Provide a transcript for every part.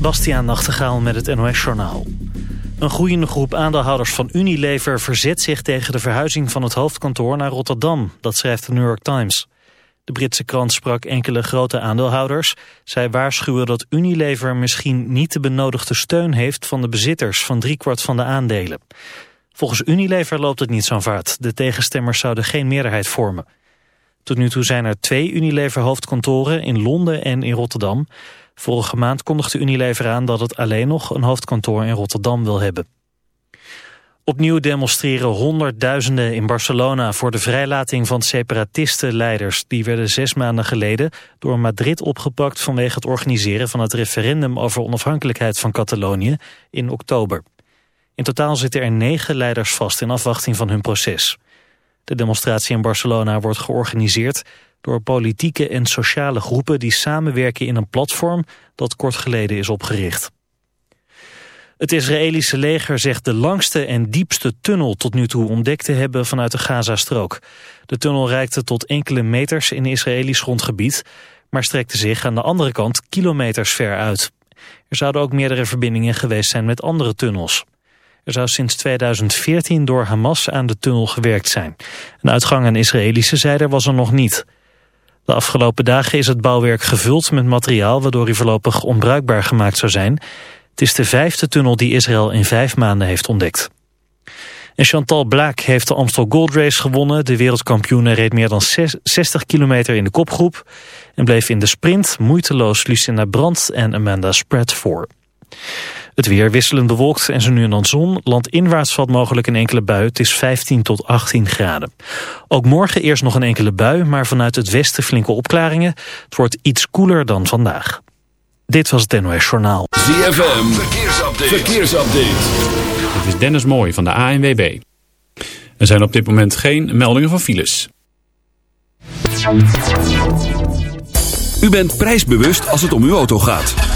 Bastiaan Nachtegaal met het NOS-journaal. Een groeiende groep aandeelhouders van Unilever verzet zich tegen de verhuizing van het hoofdkantoor naar Rotterdam. Dat schrijft de New York Times. De Britse krant sprak enkele grote aandeelhouders. Zij waarschuwen dat Unilever misschien niet de benodigde steun heeft van de bezitters van driekwart van de aandelen. Volgens Unilever loopt het niet zo'n vaart. De tegenstemmers zouden geen meerderheid vormen. Tot nu toe zijn er twee Unilever hoofdkantoren in Londen en in Rotterdam. Vorige maand kondigde Unilever aan dat het alleen nog een hoofdkantoor in Rotterdam wil hebben. Opnieuw demonstreren honderdduizenden in Barcelona voor de vrijlating van separatistenleiders. Die werden zes maanden geleden door Madrid opgepakt vanwege het organiseren van het referendum over onafhankelijkheid van Catalonië in oktober. In totaal zitten er negen leiders vast in afwachting van hun proces. De demonstratie in Barcelona wordt georganiseerd door politieke en sociale groepen die samenwerken in een platform dat kort geleden is opgericht. Het Israëlische leger zegt de langste en diepste tunnel tot nu toe ontdekt te hebben vanuit de Gazastrook. De tunnel reikte tot enkele meters in Israëlisch grondgebied, maar strekte zich aan de andere kant kilometers ver uit. Er zouden ook meerdere verbindingen geweest zijn met andere tunnels. Er zou sinds 2014 door Hamas aan de tunnel gewerkt zijn. Een uitgang aan Israëlische zijde was er nog niet. De afgelopen dagen is het bouwwerk gevuld met materiaal... waardoor hij voorlopig onbruikbaar gemaakt zou zijn. Het is de vijfde tunnel die Israël in vijf maanden heeft ontdekt. En Chantal Blaak heeft de Amstel Gold Race gewonnen. De wereldkampioene reed meer dan 60 kilometer in de kopgroep... en bleef in de sprint moeiteloos Lucinda Brandt en Amanda Spratt voor. Het weer wisselend bewolkt en zo nu en dan zon. Landinwaarts valt mogelijk een enkele bui. Het is 15 tot 18 graden. Ook morgen eerst nog een enkele bui, maar vanuit het westen flinke opklaringen. Het wordt iets koeler dan vandaag. Dit was het NOS Journaal. ZFM, verkeersupdate. verkeersupdate. Dit is Dennis Mooij van de ANWB. Er zijn op dit moment geen meldingen van files. U bent prijsbewust als het om uw auto gaat.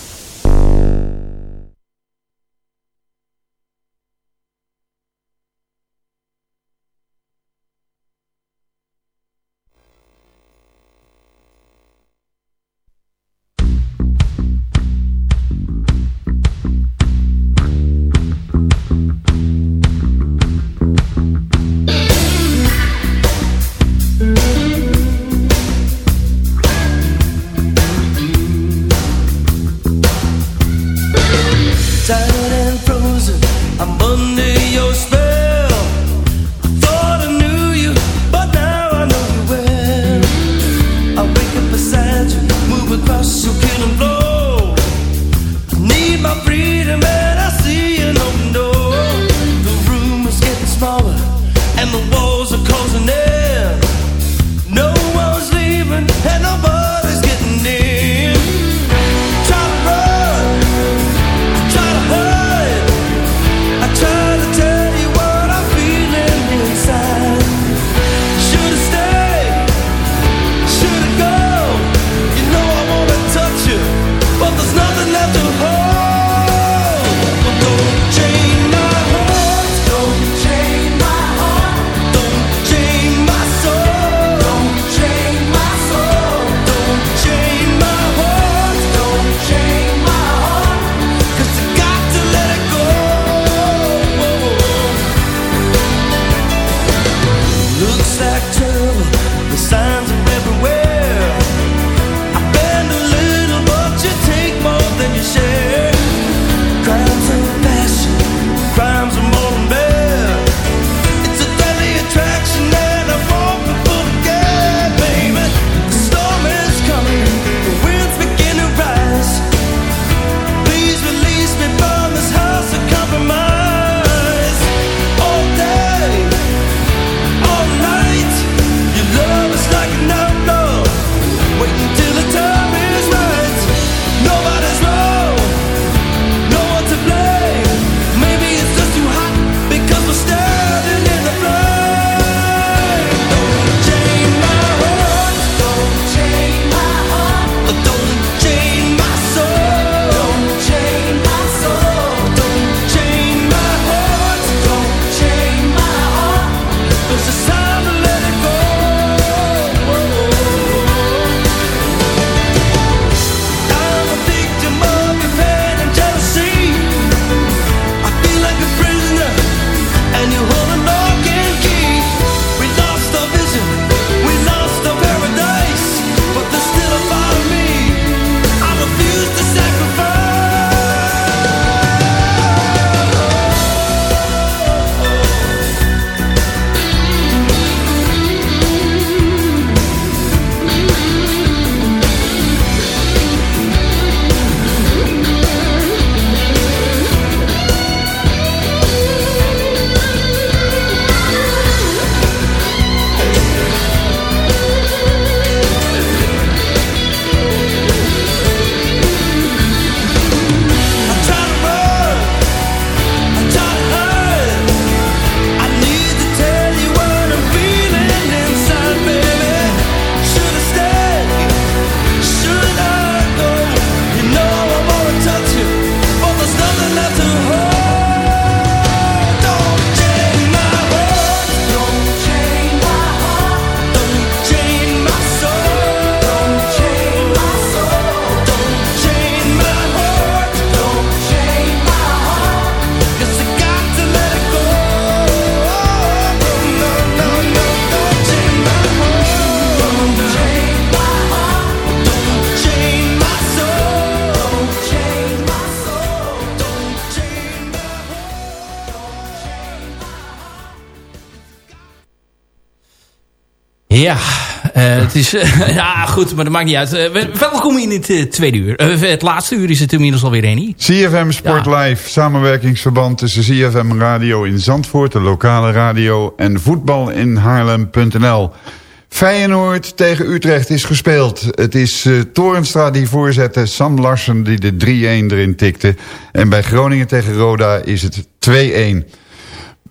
Ja, eh, het is... ja, goed, maar dat maakt niet uit. Eh, wel- welkom in het eh, tweede uur. Het laatste uur is het inmiddels alweer heen. CFM Sport Live, samenwerkingsverband tussen CFM Radio in Zandvoort, de lokale radio en voetbal in Haarlem.nl. Feyenoord tegen Utrecht is gespeeld. Het is Torenstra die voorzette, Sam Larsen die de 3-1 erin tikte. En bij Groningen tegen Roda is het 2-1.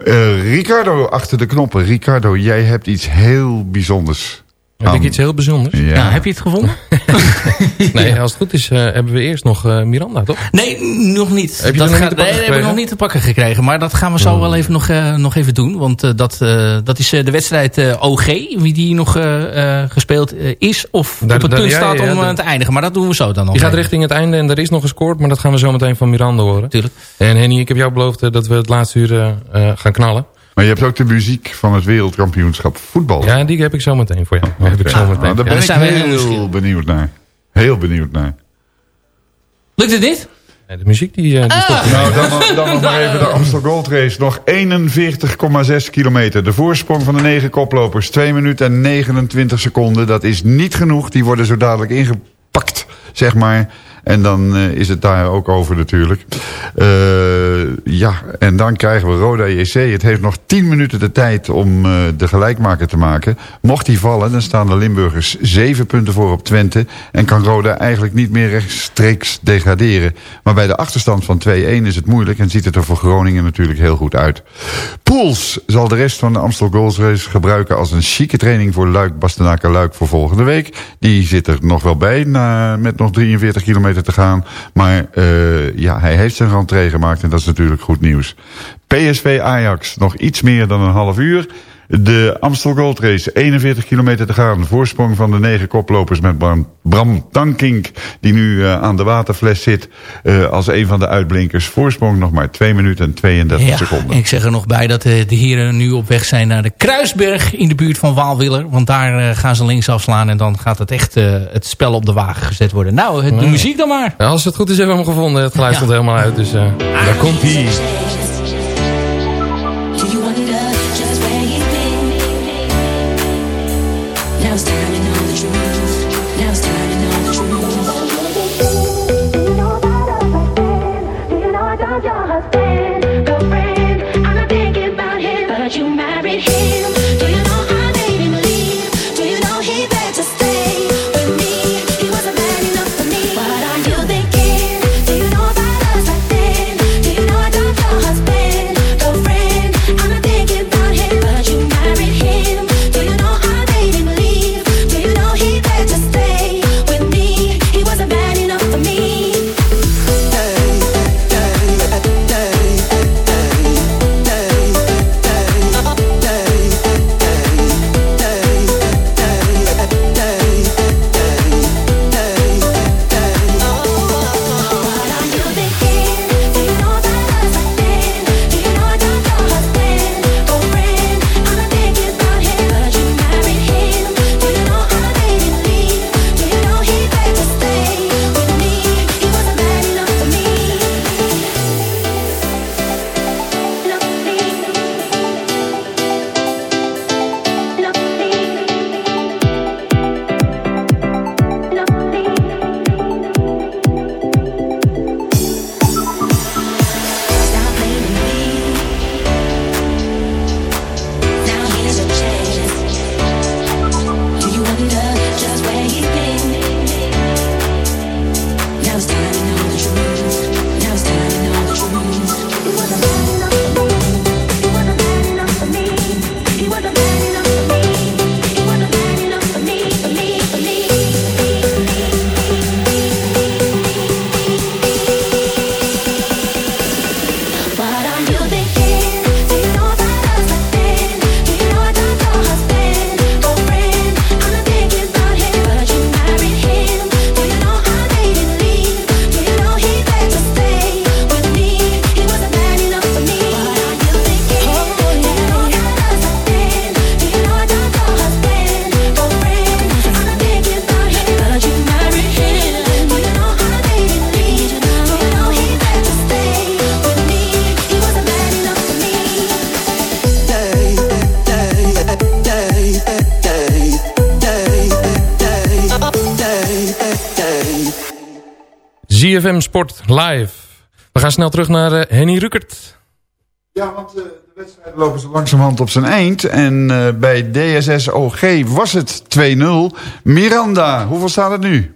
Eh, Ricardo achter de knoppen. Ricardo, jij hebt iets heel bijzonders. Heb ik iets heel bijzonders? Ja. Ja, heb je het gevonden? Nee, als het goed is eh, hebben we eerst nog eh, Miranda, toch? Nee, nog niet. Heb je dat nog gaat- niet te pakken nee, heb ik gekregen? nog niet te pakken gekregen. Maar dat gaan we zo wel even nog, eh, nog even doen. Want eh, dat, eh, dat is eh, de wedstrijd eh, OG. Wie die nog eh, eh, gespeeld is. Of Daar- op het daar- punt ja, staat ja, om te eindigen. Maar dat doen we zo dan nog. Die gaat richting het einde en er is nog gescoord, maar dat gaan we zo meteen van Miranda horen. Tuurlijk. En Henny, ik heb jou beloofd dat we het laatste uur eh, eh, gaan knallen. Maar je hebt ook de muziek van het wereldkampioenschap voetbal. Ja, die heb ik zo meteen voor jou. Heb ik zo Nou, meteen. daar Ja, ben daar ik zijn we heel benieuwd naar. Heel benieuwd naar. Lukt het niet? Nee, de muziek die, eh, die stopt. Nou, dan, nog- dan nog maar even de Amstel Gold Race. Nog 41,6 kilometer. De voorsprong van de negen koplopers. 2 minuten en 29 seconden. Dat is niet genoeg. Die worden zo dadelijk ingepakt, zeg maar. En dan eh, is het daar ook over natuurlijk. Eh, ja, en dan krijgen we Roda JC. Het heeft nog 10 minuten de tijd om eh, de gelijkmaker te maken. Mocht die vallen, dan staan de Limburgers 7 punten voor op Twente. En kan Roda eigenlijk niet meer rechtstreeks degraderen. Maar bij de achterstand van 2-1 is het moeilijk. En ziet het er voor Groningen natuurlijk heel goed uit. Poels zal de rest van de Amstel Goals Race gebruiken als een chique training voor Luik, Bastenaken Luik voor volgende week. Die zit er nog wel bij met nog 43 kilometer te gaan. Maar uh, ja, hij heeft zijn rentree gemaakt en dat is natuurlijk goed nieuws. PSV Ajax nog iets meer dan een half uur. De Amstel Gold Race, 41 kilometer te gaan. Voorsprong van de negen koplopers met Bram, Bram Tankink... die nu eh, aan de waterfles zit eh, als een van de uitblinkers. Voorsprong nog maar 2 minuten en 32 Ja, seconden. ik zeg er nog bij dat eh, de heren nu op weg zijn naar de Kruisberg in de buurt van Waalwiller. Want daar gaan ze links afslaan en dan gaat het echt het spel op de wagen gezet worden. Nou, het- de muziek dan maar. Ja, als het goed is hebben we hem gevonden. Het geluid Ja. stond helemaal uit, dus eh, daar komt hij. ZFM Sport Live. We gaan snel terug naar eh, Henny Rukert. Ja, want eh, de wedstrijden lopen zo langzamerhand op zijn eind. En eh, bij DSS OG was het 2-0. Miranda, hoeveel staat het nu?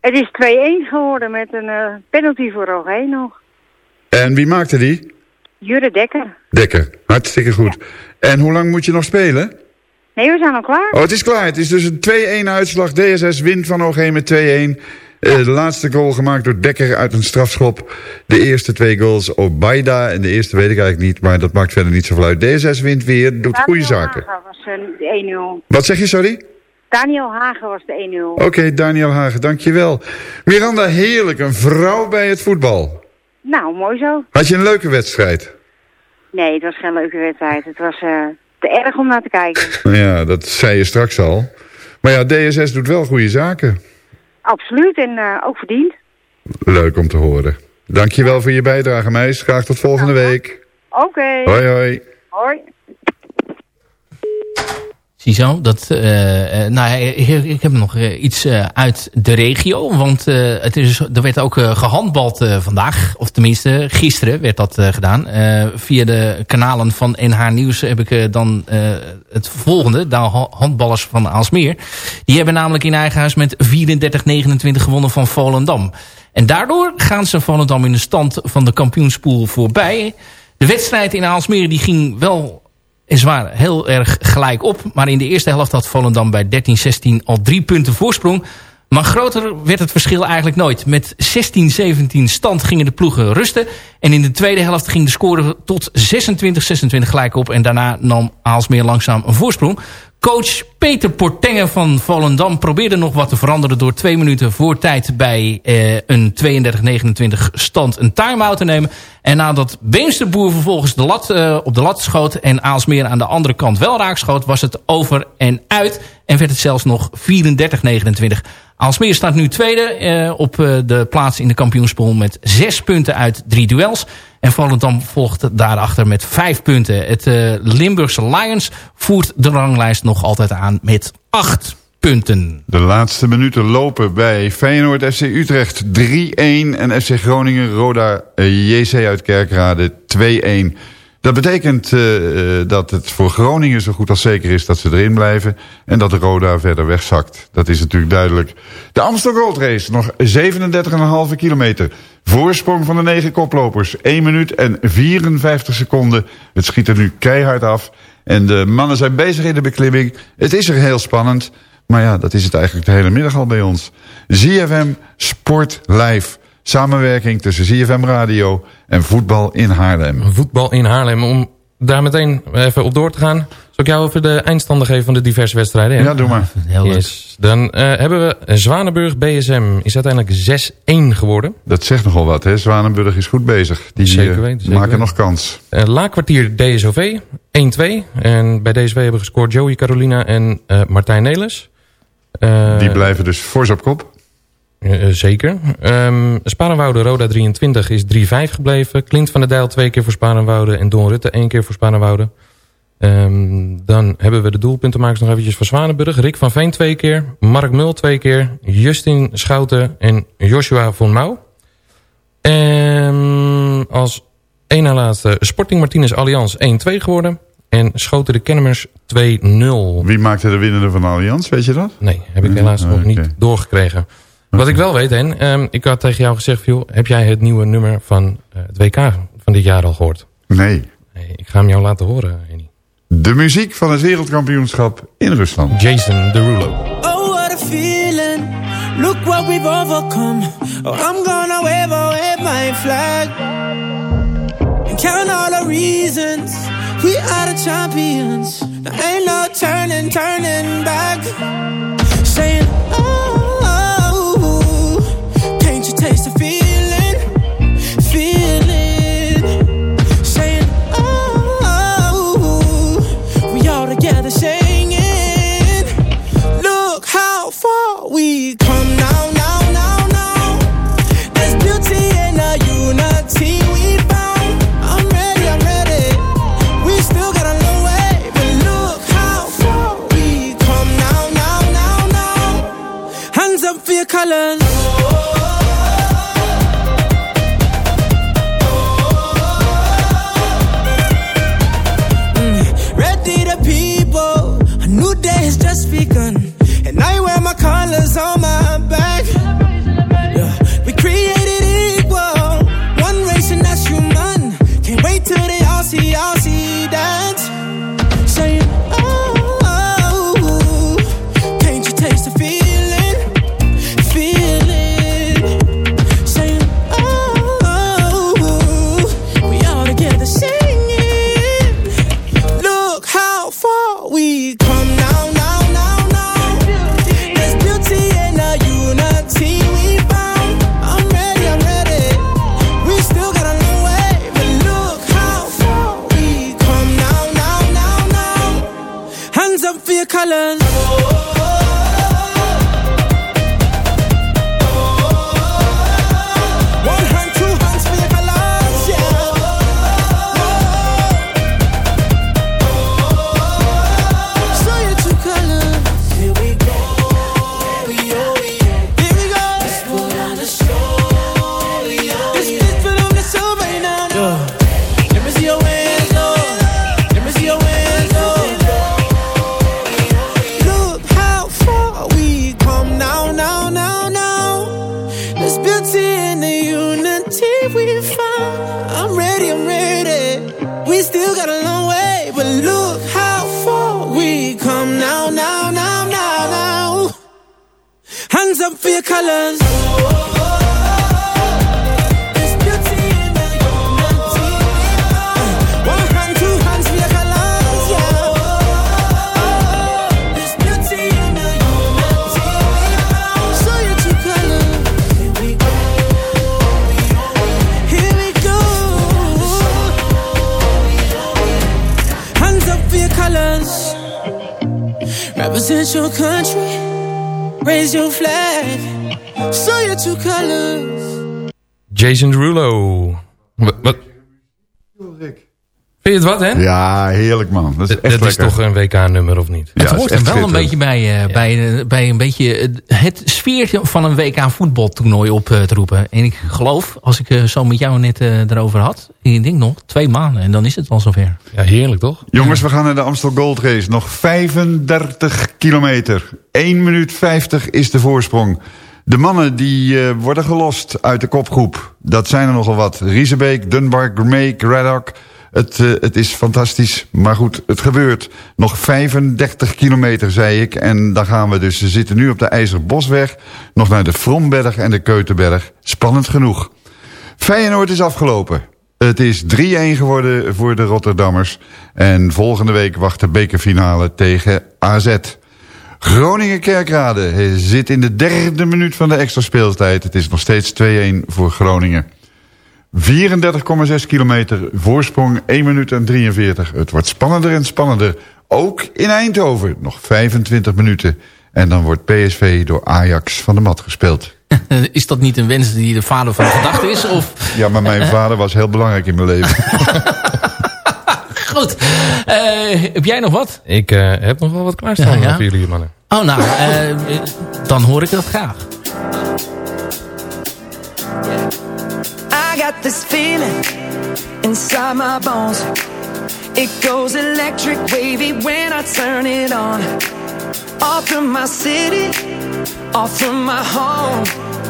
Het is 2-1 geworden met een eh, penalty voor Roger nog. En wie maakte die? Jure Dekker. Dekker, hartstikke goed. En hoe lang moet je nog spelen? Nee, we zijn al klaar. Oh, het is klaar. Het is dus een 2-1 uitslag. DSS wint van OG met 2-1. Eh, de laatste goal gemaakt door Dekker uit een strafschop. De eerste twee goals Obaida. En de eerste weet ik eigenlijk niet, maar dat maakt verder niet zoveel uit. DSS wint weer, doet goede Daniel zaken. Hagen was eh, de 1-0. Wat zeg je, sorry? Daniel Hagen was de 1-0. Oké, Daniel Hagen, dankjewel. Miranda, heerlijk. Een vrouw bij het voetbal. Nou, mooi zo. Had je een leuke wedstrijd? Nee, het was geen leuke wedstrijd. Het was eh, te erg om naar te kijken. Ja, dat zei je straks al. Maar ja, DSS doet wel goede zaken. Absoluut en eh, ook verdiend. Leuk om te horen. Dankjewel voor je bijdrage, meis. Graag tot volgende week. Oké. Hoi, hoi. Hoi. Ziezo, dat, eh, nou, ik, heb nog eh, iets uit de regio. Want eh, het is, er werd ook eh, gehandbald eh, vandaag. Of tenminste, gisteren werd dat gedaan. Via de kanalen van NH Nieuws heb ik dan het volgende. De ha- handballers van Aalsmeer. Die hebben namelijk in eigen huis met 34-29 gewonnen van Volendam. En daardoor gaan ze Volendam in de stand van de kampioenspool voorbij. De wedstrijd in Aalsmeer die ging wel is waar heel erg gelijk op. Maar in de eerste helft had Volendam bij 13-16 al drie punten voorsprong. Maar groter werd het verschil eigenlijk nooit. Met 16-17 stand gingen de ploegen rusten. En in de tweede helft ging de score tot 26-26 gelijk op. En daarna nam Aalsmeer langzaam een voorsprong. Coach Peter Portengen van Volendam probeerde nog wat te veranderen... door twee minuten voor tijd bij eh, een 32-29 stand een time-out te nemen. En nadat Beemsterboer vervolgens de lat, eh, op de lat schoot... en Aalsmeer aan de andere kant wel raak schoot... was het over en uit en werd het zelfs nog 34-29. Aalsmeer staat nu tweede eh, op eh, de plaats in de kampioenspool... met zes punten uit drie duels... En Volendam volgt daarachter met vijf punten. Het uh, Limburgse Lions voert de ranglijst nog altijd aan met acht punten. De laatste minuten lopen bij Feyenoord FC Utrecht 3-1 en FC Groningen Roda eh, JC uit Kerkrade 2-1. Dat betekent uh, dat het voor Groningen zo goed als zeker is dat ze erin blijven... en dat Roda verder wegzakt. Dat is natuurlijk duidelijk. De Amstel Gold Race, nog 37,5 kilometer. Voorsprong van de negen koplopers. 1 minuut en 54 seconden. Het schiet er nu keihard af. En de mannen zijn bezig in de beklimming. Het is er heel spannend. Maar ja, dat is het eigenlijk de hele middag al bij ons. ZFM Sport Live. Samenwerking tussen ZFM Radio en voetbal in Haarlem. Voetbal in Haarlem. Om daar meteen even op door te gaan. Zal ik jou even de eindstanden geven van de diverse wedstrijden? hè? Ja, doe maar. Heel leuk. Yes. Dan eh, hebben we Zwanenburg BSM. Is uiteindelijk 6-1 geworden. Dat zegt nogal wat, hè? Zwanenburg is goed bezig. Die Zeker eh, weten, zeker maken weten. nog kans. Uh, Laakkwartier DSOV 1-2. En bij DSV hebben gescoord Joey Carolina en eh, Martijn Nelis. Eh, Die blijven dus fors op kop. Eh, eh, zeker. Ehm Sparenwoude Roda 23 is 3-5 gebleven. Clint van der Dijl twee keer voor Sparenwoude. En Don Rutte één keer voor Sparenwoude. Ehm dan hebben we de doelpuntenmakers nog eventjes voor Zwanenburg. Rick van Veen twee keer. Mark Mul twee keer. Justin Schouten en Joshua von Mouw. En als één na laatste Sporting Martinez Allianz 1-2 geworden. En schoten de Kennemers 2-0. Wie maakte de winnende van Allianz, weet je dat? Nee, heb ik helaas nog niet doorgekregen. Wat ik wel weet, en ehm, ik had tegen jou gezegd... Joh, heb jij het nieuwe nummer van eh, het WK van dit jaar al gehoord? Nee. Nee, ik ga hem jou laten horen, Henny. De muziek van het wereldkampioenschap in Rusland. Jason Derulo. Oh, what a feeling. Look what we've overcome. Oh, I'm gonna wave away my flag. And count all the reasons. We are the champions. There ain't no turning, turning back. Saying, week. Jason Derulo. Wat? wat? Vind je het wat, hè? Ja, heerlijk man. Dat is Dat echt is lekker. toch een WK-nummer, of niet? Ja, het is hoort er wel een beetje bij, eh, bij, eh, bij een beetje het sfeertje van een WK voetbaltoernooi op eh, te roepen. En ik geloof, als ik eh, zo met jou net eh, erover had, ik denk nog twee maanden en dan is het wel zover. Ja, heerlijk toch? Jongens, we gaan naar de Amstel Gold Race. Nog 35 kilometer. 1 minuut 50 is de voorsprong. De mannen die eh, worden gelost uit de kopgroep. Dat zijn er nogal wat. Riesebeek, Dunbar, Grmee, Craddock. Het, eh, het is fantastisch. Maar goed, het gebeurt. Nog 35 kilometer, zei ik. En dan gaan we dus. We zitten nu op de IJzerbosweg. Nog naar de Fromberg en de Keutenberg. Spannend genoeg. Feyenoord is afgelopen. Het is 3-1 geworden voor de Rotterdammers. En volgende week wacht de bekerfinale tegen AZ. Groningen-Kerkrade eh, zit in de derde minuut van de extra speeltijd. Het is nog steeds 2-1 voor Groningen. 34,6 kilometer voorsprong, 1 minuut en 43. Het wordt spannender en spannender. Ook in Eindhoven, nog 25 minuten. En dan wordt PSV door Ajax van de mat gespeeld. is dat niet een wens die de vader van de gedachte is? Of Ja, maar mijn vader was heel belangrijk in mijn leven. goed, Eh, heb jij nog wat? Ik eh, heb nog wel wat klaarstaan Ja, ja. voor jullie, mannen. Oh nou, eh, dan hoor ik dat graag. I got this feeling inside my bones. It goes electric wavy when I turn it on. Off from my city, off from my home.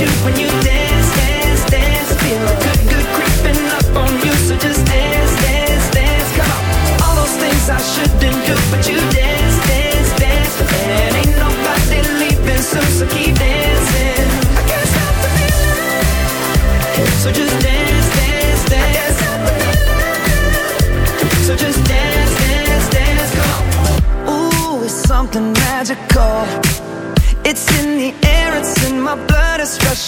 See but you when you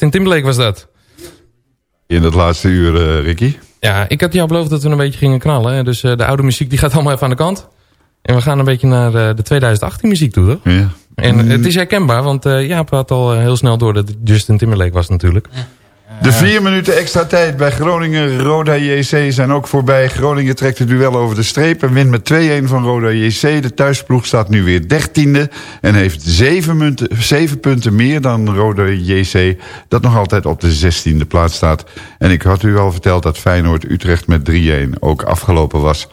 Justin Timberlake was dat. In het laatste uur, eh, Ricky. Ja, ik had jou beloofd dat we een beetje gingen knallen. Hè? Dus eh, de oude muziek die gaat allemaal even aan de kant. En we gaan een beetje naar eh, de 2018 muziek toe, toch? Ja. En eh, het is herkenbaar, want eh Jaap had al heel snel door dat het Justin Timberlake was natuurlijk. De vier minuten extra tijd bij Groningen Roda JC zijn ook voorbij. Groningen trekt het duel over de streep en wint met 2-1 van Roda JC. De thuisploeg staat nu weer dertiende en heeft zeven, munten, zeven punten meer dan Roda JC. Dat nog altijd op de zestiende plaats staat. En ik had u al verteld dat Feyenoord Utrecht met 3-1 ook afgelopen was.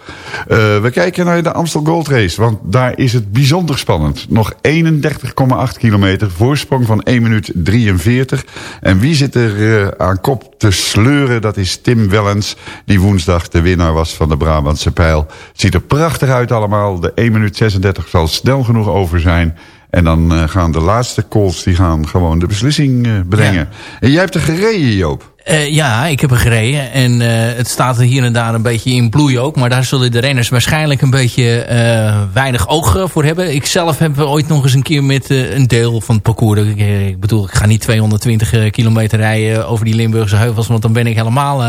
Eh, we kijken naar de Amstel Gold Race, want daar is het bijzonder spannend. Nog 31,8 kilometer, voorsprong van 1 minuut 43. En wie zit er eh, aan kop te sleuren? Dat is Tim Wellens, die woensdag de winnaar was van de Brabantse pijl. Ziet er prachtig uit allemaal. De 1 minuut 36 zal snel genoeg over zijn. En dan eh, gaan de laatste calls die gaan gewoon de beslissing eh, brengen. En jij hebt er gereden, Joop. Eh, ja, ik heb er gereden. En eh, het staat er hier en daar een beetje in bloei ook. Maar daar zullen de renners waarschijnlijk een beetje eh, weinig oog voor hebben. Ik zelf heb ooit nog eens een keer met een deel van het parcours. Ik, ik bedoel, ik ga niet 220 kilometer rijden over die Limburgse heuvels. Want dan ben ik helemaal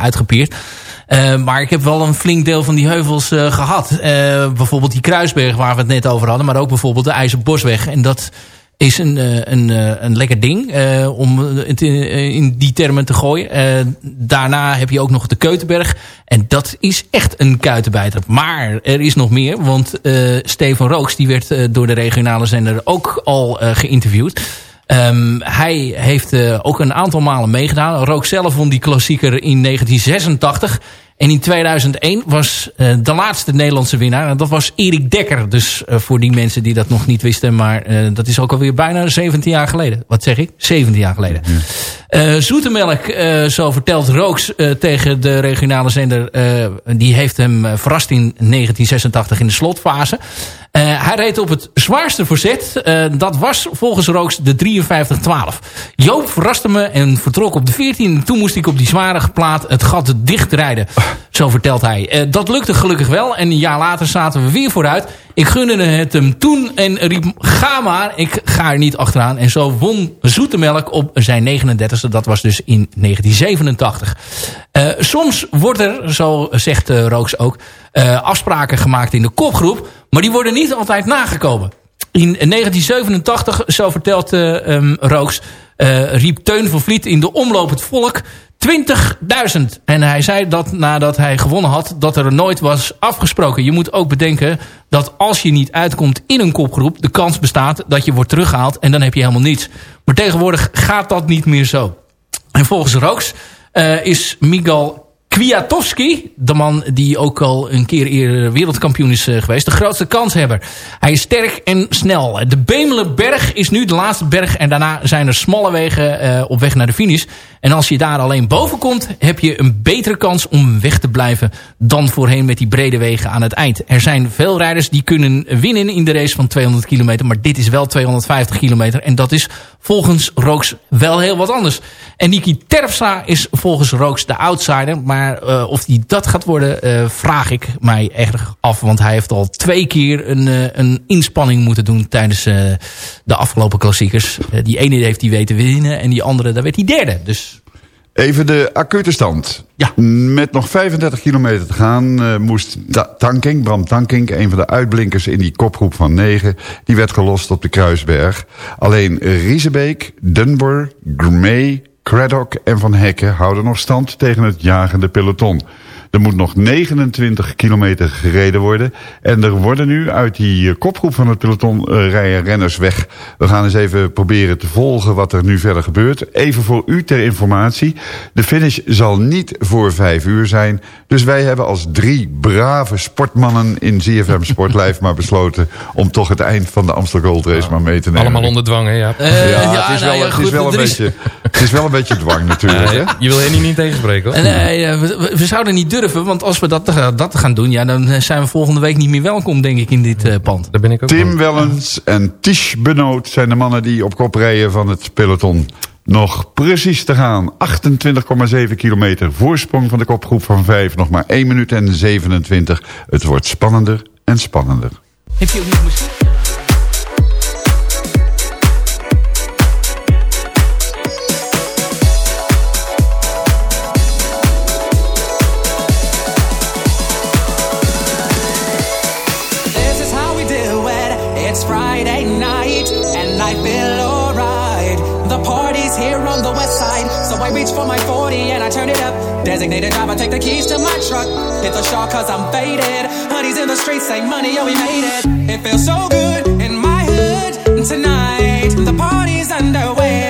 uitgepierd. Eh, maar ik heb wel een flink deel van die heuvels eh, gehad. Eh, bijvoorbeeld die Kruisberg waar we het net over hadden. Maar ook bijvoorbeeld de IJzerbosweg. En dat is een, eh, een, eh, een lekker ding eh, om het in, in die termen te gooien. Daarna heb je ook nog de Keutenberg. En dat is echt een kuitenbijter. Maar er is nog meer. Want Steven Rooks die werd door de regionale zender ook al geïnterviewd. Ehm, hij heeft ook een aantal malen meegedaan. Rook zelf won die klassieker in 1986. En in 2001 was eh, de laatste Nederlandse winnaar. En dat was Erik Dekker. Dus eh, voor die mensen die dat nog niet wisten. Maar eh, dat is ook alweer bijna 17 jaar geleden. Wat zeg ik? 17 jaar geleden. Eh Zoetemelk, eh, zo vertelt Rooks tegen de regionale zender. die heeft hem verrast in 1986 in de slotfase. Eh, hij reed op het zwaarste verzet. Eh, dat was volgens Rooks de 53-12. Joop verraste me en vertrok op de 14. Toen moest ik op die zware plaat het gat dichtrijden. Zo vertelt hij. Eh, dat lukte gelukkig wel. En een jaar later zaten we weer vooruit. Ik gunde het hem toen en riep ga maar. Ik ga er niet achteraan. En zo won Zoetemelk op zijn 39e. Dat was dus in 1987. Eh, soms wordt er, zo zegt eh, Rooks ook, eh, afspraken gemaakt in de kopgroep. Maar die worden niet altijd nagekomen. In 1987, zo vertelt um, Rooks, riep Teun van Vliet in de omloop het volk 20.000. En hij zei dat nadat hij gewonnen had, dat er nooit was afgesproken. Je moet ook bedenken dat als je niet uitkomt in een kopgroep, de kans bestaat dat je wordt teruggehaald en dan heb je helemaal niets. Maar tegenwoordig gaat dat niet meer zo. En volgens Rooks uh, is Miguel Kwiatowski, de man die ook al een keer eerder wereldkampioen is uh, geweest, de grootste kanshebber. Hij is sterk en snel. De Bemelenberg is nu de laatste berg en daarna zijn er smalle wegen uh, op weg naar de finish. En als je daar alleen boven komt, heb je een betere kans om weg te blijven dan voorheen met die brede wegen aan het eind. Er zijn veel rijders die kunnen winnen in de race van 200 kilometer, maar dit is wel 250 kilometer en dat is volgens Rooks wel heel wat anders. En Niki Terpstra is volgens Rooks de outsider, maar uh, of die dat gaat worden, uh, vraag ik mij erg af, want hij heeft al twee keer een, uh, een inspanning moeten doen tijdens de afgelopen klassiekers. die ene heeft die weten winnen en die andere, daar werd hij derde. Dus Even de acute stand. Ja. Met nog 35 kilometer te gaan uh, moest Tankink, Bram Tankink, een van de uitblinkers in die kopgroep van 9, die werd gelost op de Kruisberg. Alleen Riesebeek, Dunbar, Gourmet, Craddock en Van Hekken houden nog stand tegen het jagende peloton. Er moet nog 29 kilometer gereden worden. En er worden nu uit die kopgroep van het peloton uh, rijden renners weg. We gaan eens even proberen te volgen wat er nu verder gebeurt. Even voor u ter informatie. De finish zal niet voor vijf uur zijn. Dus wij hebben als drie brave sportmannen in ZFM Sportlife maar besloten... om toch het eind van de Amstel Gold Race ja. maar mee te nemen. Allemaal onder dwang, hè? Ja, uh, ja, ja, het is wel, nou, ja, het is wel een beetje... Het is wel een beetje dwang natuurlijk. Ja, je wil Henny niet tegenspreken hoor. Nee, uh, we, we, zouden niet durven, want als we dat, uh, dat gaan doen... Ja, dan zijn we volgende week niet meer welkom, denk ik, in dit uh, pand. Daar ben ik ook Tim. Wellens en Tish Benoot zijn de mannen die op kop rijden van het peloton. Nog precies te gaan. 28,7 kilometer voorsprong van de kopgroep van 5. Nog maar 1 minuut en 27. Het wordt spannender en spannender. Heb je ook niet turn it up. Designated driver, take the keys to my truck. Hit the shop cause I'm faded. Honey's in the streets, say money, oh, we made it. It feels so good in my hood tonight. The party's underway,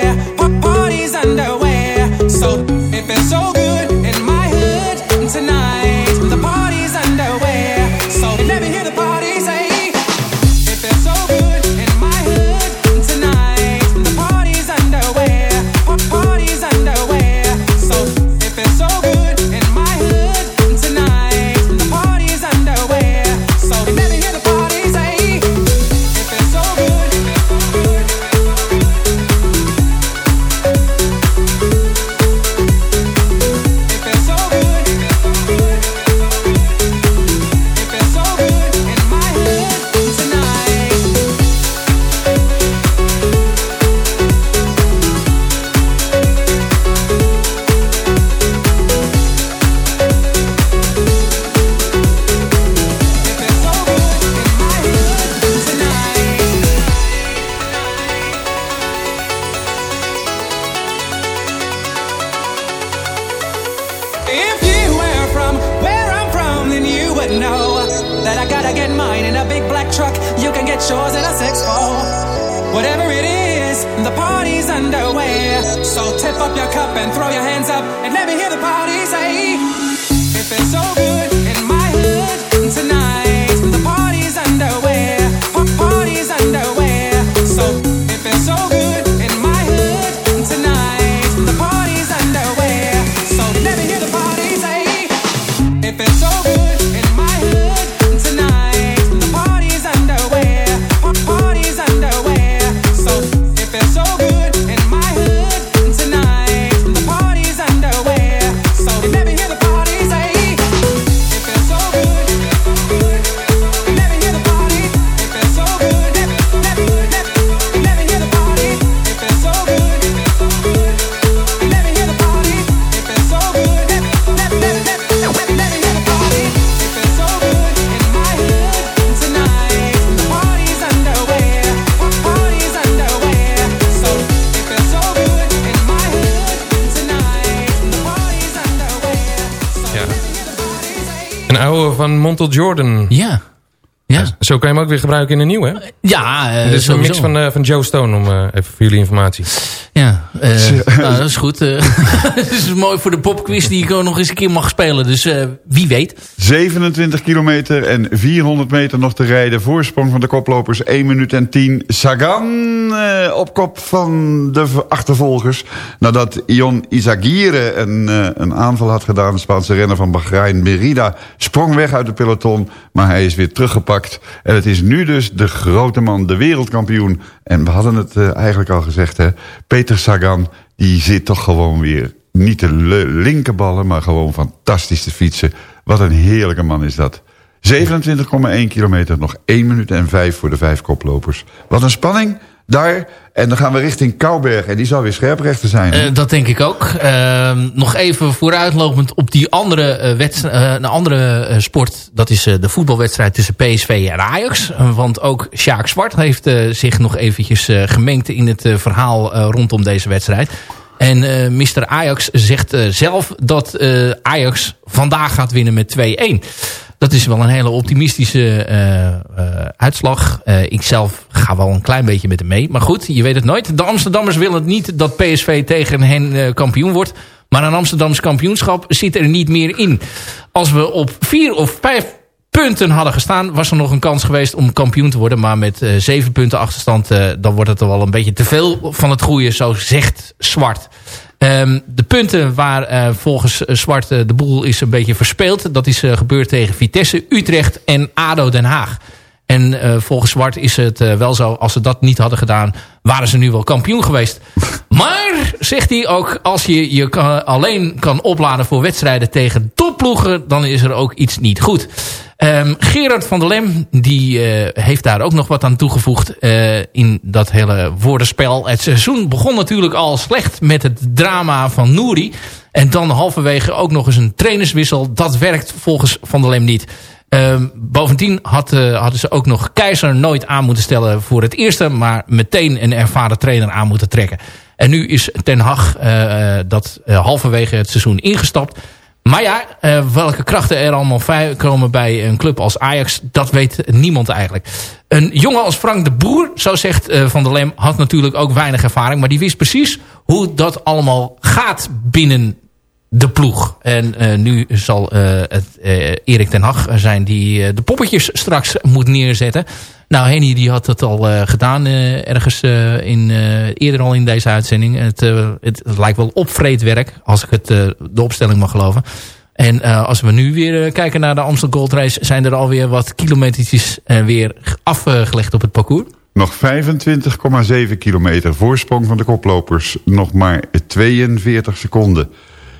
van Montel Jordan. Ja. ja. Zo kan je hem ook weer gebruiken in een nieuwe. hè? Ja, Dit is een mix van, eh, van Joe Stone, om eh, even voor jullie informatie. Eh, nou, dat is goed. eh. Het is mooi voor de popquiz die ik ook nog eens een keer mag spelen. Dus eh, wie weet. 27 kilometer en 400 meter nog te rijden. Voorsprong van de koplopers 1 minuut en 10. Sagan op kop van de achtervolgers. Nadat Ion Izagirre een, een aanval had gedaan. De Spaanse renner van Bahrein, Merida, sprong weg uit het peloton. Maar hij is weer teruggepakt. En het is nu dus de grote man, de wereldkampioen. En we hadden het eigenlijk al gezegd, hè. Peter Sagan, die zit toch gewoon weer niet de le- linkerballen, maar gewoon fantastisch te fietsen. Wat een heerlijke man is dat. 27,1 kilometer, nog 1 minuut en 5 voor de vijf koplopers. Wat een spanning daar. En dan gaan we richting Kouberg. En die zal weer scherprechter zijn. Eh, dat denk ik ook. Ehm, nog even vooruitlopend op die andere, eh, een andere sport. Dat is de voetbalwedstrijd tussen PSV en Ajax. Want ook Sjaak Zwart heeft zich nog eventjes gemengd in het verhaal rondom deze wedstrijd. En Mr. Ajax zegt zelf dat Ajax vandaag gaat winnen met 2-1. Dat is wel een hele optimistische eh, eh, uitslag. Eh, ik zelf ga wel een klein beetje met hem mee. Maar goed, je weet het nooit. De Amsterdammers willen niet dat PSV tegen hen kampioen wordt. Maar een Amsterdams kampioenschap zit er niet meer in. Als we op vier of vijf punten hadden gestaan... was er nog een kans geweest om kampioen te worden. Maar met zeven punten achterstand... dan wordt het er wel een beetje te veel van het goede. Zo zegt Zwart. Ehm, de punten waar eh, volgens eh, Zwart eh, de boel is een beetje verspeeld. Dat is gebeurd tegen Vitesse, Utrecht en ADO Den Haag. En volgens Zwart is het wel zo, als ze dat niet hadden gedaan... waren ze nu wel kampioen geweest. Maar, zegt hij ook, als je je alleen kan opladen voor wedstrijden tegen topploegen... dan is er ook iets niet goed. Ehm, Gerard van der Lem die, eh, heeft daar ook nog wat aan toegevoegd eh, in dat hele woordenspel. Het seizoen begon natuurlijk al slecht met het drama van Nouri. En dan halverwege ook nog eens een trainerswissel. Dat werkt volgens Van der Lem niet. Ehm, bovendien eh, hadden ze ook nog Keizer nooit aan moeten stellen voor het eerste. Maar meteen een ervaren trainer aan moeten trekken. En nu is Ten Hag eh, dat eh, halverwege het seizoen ingestapt. Maar ja, eh, welke krachten er allemaal komen bij een club als Ajax... dat weet niemand eigenlijk. Een jongen als Frank de Boer, zo zegt Van der Lem... had natuurlijk ook weinig ervaring... maar die wist precies hoe dat allemaal gaat binnen de ploeg. En nu zal het eh, Erik ten Hag zijn die de poppetjes straks moet neerzetten. Nou, Henny die had dat al eh, gedaan eh, ergens eh, in, eerder al in deze uitzending. Het, het, het lijkt wel opvreedwerk, als ik het, de opstelling mag geloven. En als we nu weer kijken naar de Amstel Gold Race... zijn er alweer wat kilometertjes weer afgelegd op het parcours. Nog 25,7 kilometer voorsprong van de koplopers. Nog maar 42 seconden.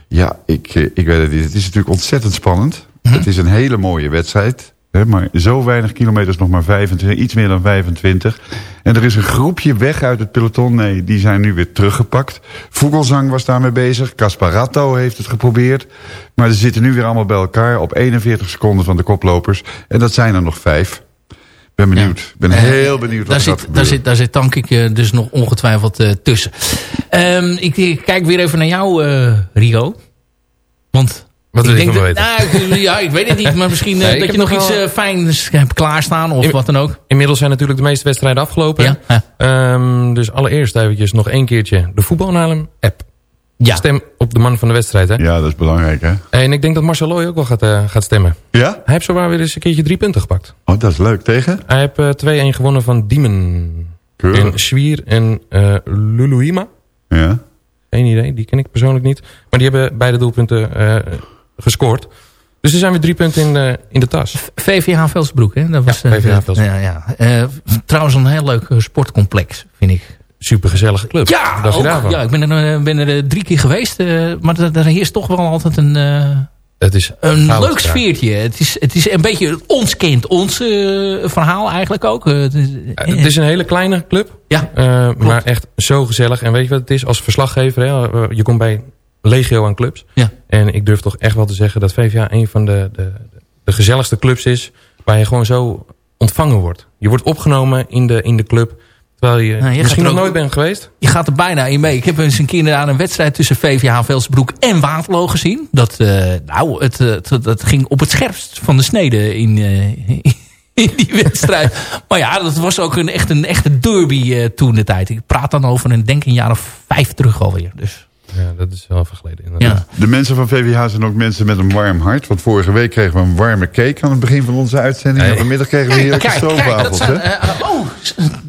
Ja, ik, ik weet het niet. Het is natuurlijk ontzettend spannend. Het is een hele mooie wedstrijd. Maar zo weinig kilometers, nog maar 25, iets meer dan 25. En er is een groepje weg uit het peloton. Nee, die zijn nu weer teruggepakt. Vogelsang was daarmee bezig. Casparato heeft het geprobeerd. Maar ze zitten nu weer allemaal bij elkaar op 41 seconden van de koplopers. En dat zijn er nog vijf. Ik ben benieuwd. Ik ben heel benieuwd wat daar zit, daar, zit, daar zit Tank ik eh, dus nog ongetwijfeld eh, tussen. Ehm, ik, ik kijk weer even naar jou, eh, Rio. Want... Wat ik wil dat- weten? Nou, ik- ja, ik weet het niet. Maar misschien eh, Nee, ik dat je nog nog iets wel- eh, fijns hebt klaarstaan. Of In- wat dan ook. Inmiddels zijn natuurlijk de meeste wedstrijden afgelopen. Ja, ja. Ehm, dus allereerst eventjes nog één keertje de voetbalnalem app. Ja. Stem op de man van de wedstrijd. Hè? Ja, dat is belangrijk, hè? En ik denk dat Marcel Looy ook wel gaat, eh, gaat stemmen. Ja? Hij heeft zowaar weer eens een keertje drie punten gepakt. Oh, dat is leuk. Tegen? Hij heeft eh, 2-1 gewonnen van Diemen. Keurig. En Schwier en eh Luluima. Ja. Geen idee, die ken ik persoonlijk niet. Maar die hebben beide doelpunten eh, gescoord. Dus er zijn weer drie punten in de, in de tas. VVH Velsbroek, hè? Dat was, Ja, eh, VVH Velsbroek. Ja, ja. Eh, trouwens een heel leuk eh, sportcomplex, vind ik. Supergezellige club. Ja, ook. daarvan? ja ik ben er, eh, ben er eh, drie keer geweest. eh, maar er, er heerst toch wel altijd een... eh, Het is Een leuk sfeertje. Het is, het is een beetje ons kind, ons eh, verhaal eigenlijk ook. Eh, het is, Eh, Het is een hele kleine club. Ja, eh, maar echt zo gezellig. En weet je wat het is? Als verslaggever, hè, eh, je komt bij legio aan clubs. Ja. En ik durf toch echt wel te zeggen dat VVA een van de, de, de gezelligste clubs is. Waar je gewoon zo ontvangen wordt. Je wordt opgenomen in de, in de club. Terwijl je, Nou, je misschien nog ook- nooit bent geweest. Je gaat er bijna in mee. Ik heb eens een keer aan een wedstrijd tussen VVH Velsbroek en Waterloo gezien. Dat, eh, nou, het, eh, het, het ging op het scherpst van de snede in, eh, in die wedstrijd. maar ja, dat was ook een, echt een echte derby eh, toen de tijd. Ik praat dan over een, denk een jaar of vijf terug alweer. Dus, Ja, dat is wel even geleden. inderdaad. ja. De mensen van VVH zijn ook mensen met een warm hart. Want vorige week kregen we een warme cake aan het begin van onze uitzending. Hey. En vanmiddag kregen we heerlijke dat stroopwafels. hè? eh, oh,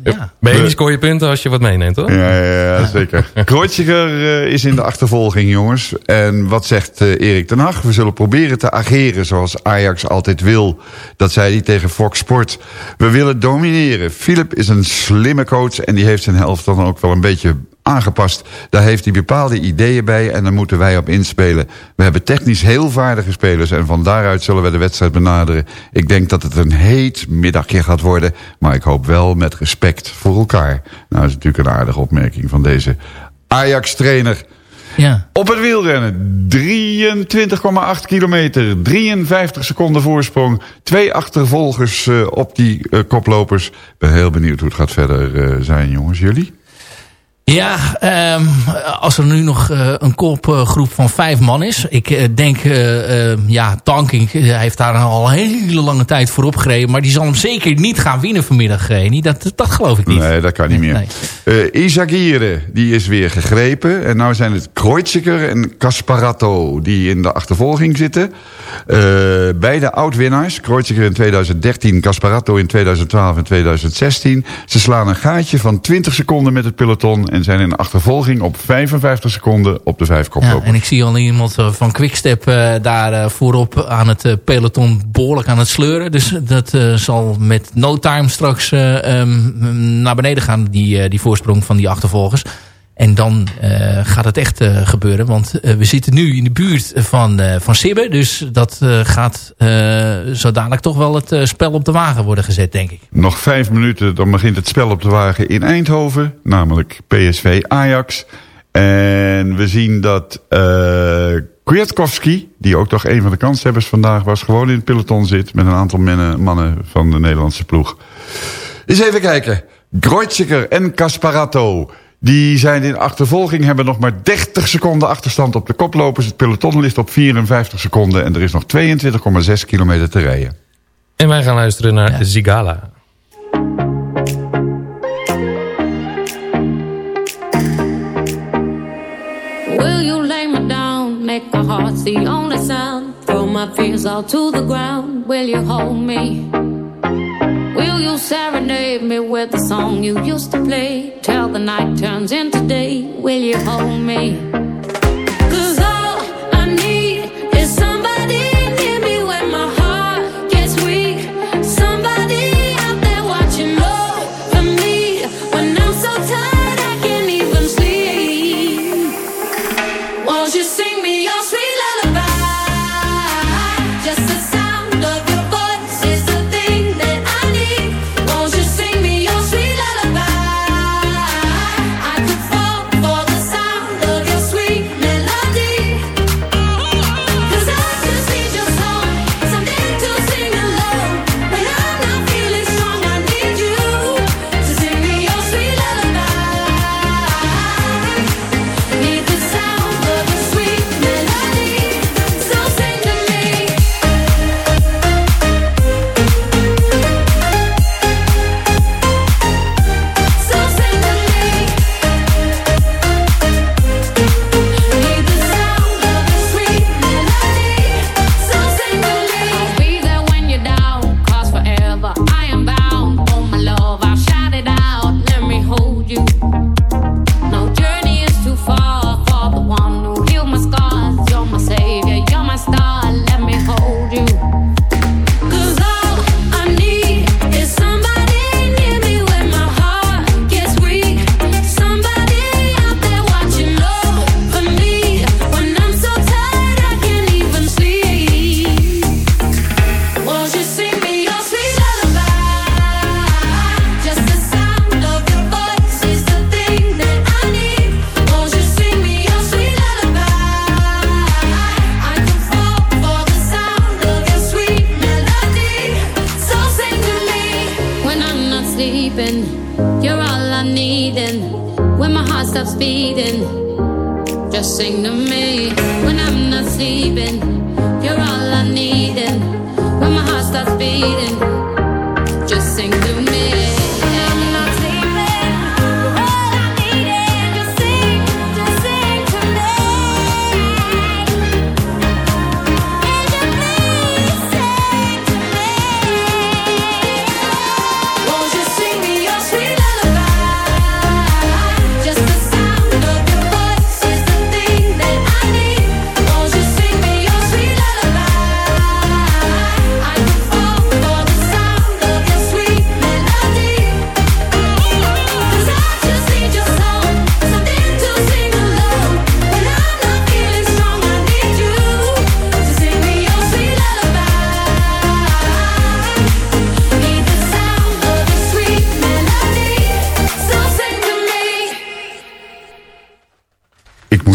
ja. Bij Eni scoor je punten als je wat meeneemt, hoor. Ja, ja, ja, zeker. Kreuziger eh, is in de achtervolging, jongens. En wat zegt eh, Erik ten Hag? We zullen proberen te ageren zoals Ajax altijd wil. Dat zei hij tegen Fox Sport. We willen domineren. Philip is een slimme coach en die heeft zijn helft dan ook wel een beetje aangepast. Daar heeft hij bepaalde ideeën bij en daar moeten wij op inspelen. We hebben technisch heel vaardige spelers en van daaruit zullen we de wedstrijd benaderen. Ik denk dat het een heet middagje gaat worden, maar ik hoop wel met respect voor elkaar. Nou, dat is natuurlijk een aardige opmerking van deze Ajax-trainer. ja. Op het wielrennen, 23,8 kilometer, 53 seconden voorsprong. Twee achtervolgers eh, op die eh, koplopers. Ik ben heel benieuwd hoe het gaat verder eh, zijn, jongens. Jullie? Ja, ehm, als er nu nog eh, een kopgroep van vijf man is. Ik eh, denk, eh, ja, Tankink eh, heeft daar al een hele lange tijd voor opgereden. Maar die zal hem zeker niet gaan winnen vanmiddag. niet. Dat, dat geloof ik niet. Nee, dat kan niet meer. Nee. Isagire, die is weer gegrepen. En nou zijn het Kreuziger en Casparato die in de achtervolging zitten. Beide oud-winnaars. Kreuziger in 2013, Casparato in 2012 en 2016. Ze slaan een gaatje van 20 seconden met het peloton... en zijn in achtervolging op 55 seconden op de vijf Ja, koplopers. en ik zie al iemand eh, van Quickstep eh, daar eh, voorop aan het peloton behoorlijk aan het sleuren. Dus dat zal met no time straks eh, ehm, naar beneden gaan, die, die voorsprong van die achtervolgers. En dan eh, gaat het echt eh, gebeuren. Want eh, we zitten nu in de buurt van, van Sibbe. Dus dat gaat zo dadelijk toch wel het spel op de wagen worden gezet, denk ik. Nog vijf minuten, dan begint het spel op de wagen in Eindhoven. Namelijk PSV Ajax. En we zien dat eh Kwiatkowski, die ook toch een van de kanshebbers vandaag was... gewoon in het peloton zit met een aantal mannen, van de Nederlandse ploeg. Eens even kijken. Kreuziger en Casparato. Die zijn in achtervolging, hebben nog maar 30 seconden achterstand op de koplopers. Het peloton ligt op 54 seconden en er is nog 22,6 kilometer te rijden. En wij gaan luisteren naar Zigala. Will you lay me down, make my heart the only sound? Throw my fears all to the ground. Will you hold me? You serenade me with the song you used to play? Till the night turns into day. Will you hold me?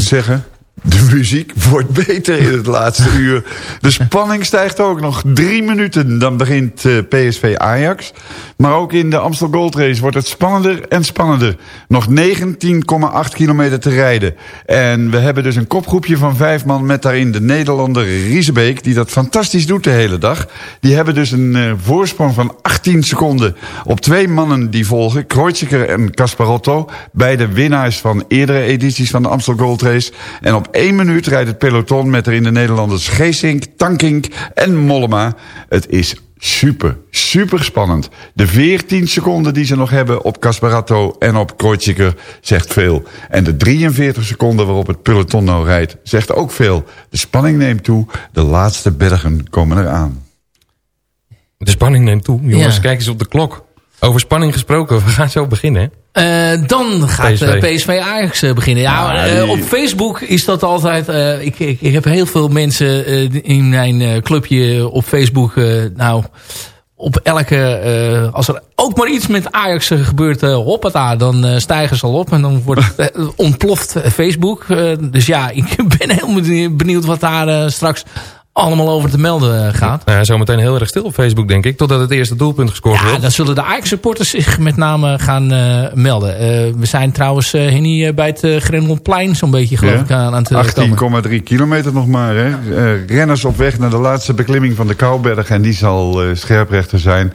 Zeggen, de muziek wordt beter in het laatste uur. De spanning stijgt ook nog drie minuten. Dan begint eh, PSV Ajax. Maar ook in de Amstel Gold Race wordt het spannender en spannender. Nog 19,8 kilometer te rijden. En we hebben dus een kopgroepje van vijf man met daarin de Nederlander Riesebeek... die dat fantastisch doet de hele dag. Die hebben dus een eh, voorsprong van 18 seconden op twee mannen die volgen. Kreuziger en Casparotto. Beide winnaars van eerdere edities van de Amstel Gold Race. En op één minuut rijdt het peloton met erin de Nederlanders Geesink, Tankink en Mollema. Het is super, super spannend. De 14 seconden die ze nog hebben op Casparato en op Kreuziger zegt veel. En de 43 seconden waarop het peloton nou rijdt zegt ook veel. De spanning neemt toe, de laatste bergen komen eraan. De spanning neemt toe. Jongens, Ja. kijk eens op de klok. Over spanning gesproken, we gaan zo beginnen. Eh, dan gaat PSV. PSV, PSV Ajax eh, beginnen. Ja, Ja, eh, die- op Facebook is dat altijd... eh, ik, ik, ik heb heel veel mensen eh, in mijn eh, clubje op Facebook... eh, nou, op elke... eh, als er ook maar iets met Ajax eh, gebeurt, eh, hoppata, dan eh, stijgen ze al op. En dan wordt het, eh, ontploft eh, Facebook. Eh, dus ja, ik ben heel benieuwd- wat daar eh, straks allemaal over te melden eh, gaat. Nou ja, zometeen heel erg stil op Facebook, denk ik. Totdat het eerste doelpunt gescoord Ja, wordt. dan zullen de Ajax-supporters zich met name gaan eh, melden. Eh, we zijn trouwens, Henny, eh, bij het uh, Grendelplein zo'n beetje, geloof Ja. ik, aan, aan het eh, komen. 18,3 kilometer nog maar. Hè? Eh, renners op weg naar de laatste beklimming van de Kouberg. En die zal eh, scherprechter zijn.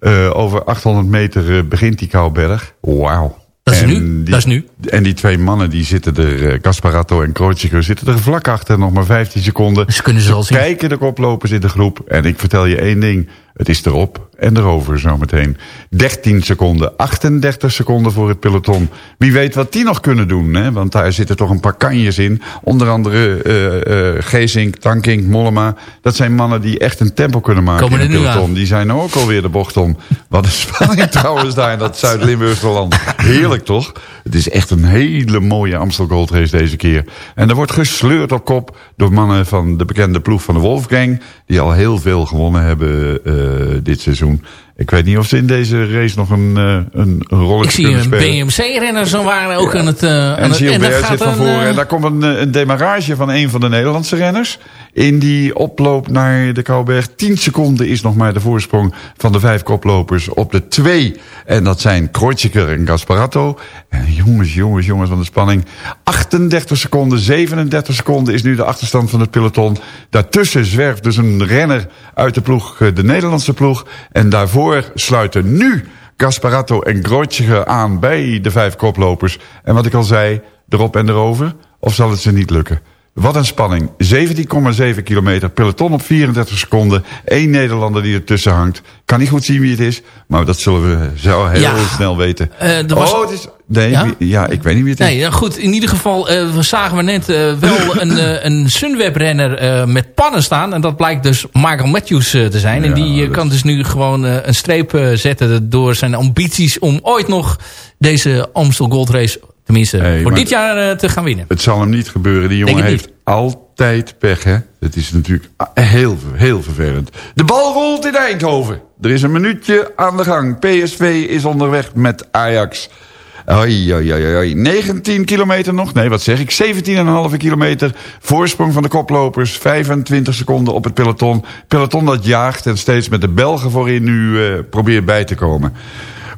Eh, over 800 meter begint die Kouberg. Wauw. Dat is En nu. die- Dat is nu. En die twee mannen die zitten er, eh, Gasparato en Kreuziger, zitten er vlak achter. Nog maar 15 seconden. Dus kunnen ze al zien. kijken de koplopers in de groep. En ik vertel je één ding. Het is erop en erover zometeen. 13 seconden, 38 seconden voor het peloton. Wie weet wat die nog kunnen doen. Hè? Want daar zitten toch een paar kanjes in. Onder andere eh eh Geesink, Tankink, Mollema. Dat zijn mannen die echt een tempo kunnen maken Komen in het peloton. Die zijn ook alweer de bocht om. Wat een spanning trouwens daar in dat Zuid-Limburgse land. Heerlijk toch? Het is echt een hele mooie Amstel Gold Race deze keer. En er wordt gesleurd op kop door mannen van de bekende ploeg van de Wolfgang. Die al heel veel gewonnen hebben eh, dit seizoen. Ik weet niet of ze in deze race nog een, eh, een, rolletje Ik zie kunnen een spelen. BMC-renner zo waren ook aan het... eh, aan En Gilbert zit van voren. eh, En daar komt een, eh, een demarrage van een van de Nederlandse renners. In die oploop naar de Kouberg. 10 seconden is nog maar de voorsprong van de vijf koplopers op de twee. En dat zijn Kreuziger en Gasparato. En jongens, jongens, jongens van de spanning. 38 seconden, 37 seconden is nu de achterstand van het peloton. Daartussen zwerft dus een renner uit de ploeg, eh, de Nederlandse ploeg. En daarvoor sluiten nu Gasparato en Kreuziger aan bij de vijf koplopers. En wat ik al zei, erop en erover. Of zal het ze niet lukken? Wat een spanning. 17,7 kilometer, peloton op 34 seconden. Eén Nederlander die ertussen hangt. Kan niet goed zien wie het is, maar dat zullen we zo heel Ja. snel weten. Eh, er was- Oh, het is... Nee, Ja? wie- ja? ik weet niet wie het is. Nee, ja, goed. In ieder geval eh, we zagen we net eh, wel een, eh, een Sunweb-renner eh, met pannen staan. En dat blijkt dus Michael Matthews eh, te zijn. en die eh, kan dus nu gewoon eh, een streep eh, zetten door zijn ambities... om ooit nog deze Amstel Gold Race, tenminste Hey, voor dit jaar, eh, te gaan winnen. Het zal hem niet gebeuren. Die jongen heeft altijd pech, hè? Het is natuurlijk heel, heel vervelend. De bal rolt in Eindhoven. Er is een minuutje aan de gang. PSV is onderweg met Ajax. Oei, oei, oei, oei. 19 kilometer nog. Nee, wat zeg ik? 17,5 kilometer. Voorsprong van de koplopers. 25 seconden op het peloton. Peloton dat jaagt en steeds met de Belgen voorin nu eh, probeert bij te komen.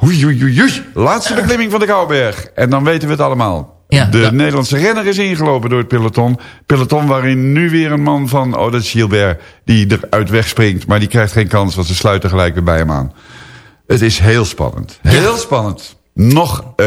Oei, oei, oei, oei. Laatste beklimming van de Kouberg. En dan weten we het allemaal. Ja, de ja. Nederlandse renner is ingelopen door het peloton. Peloton waarin nu weer een man van... Oh, dat is Gilbert. Die eruit wegspringt. Maar die krijgt geen kans, want ze sluiten gelijk weer bij hem aan. Het is heel spannend. Heel spannend. Nog eh,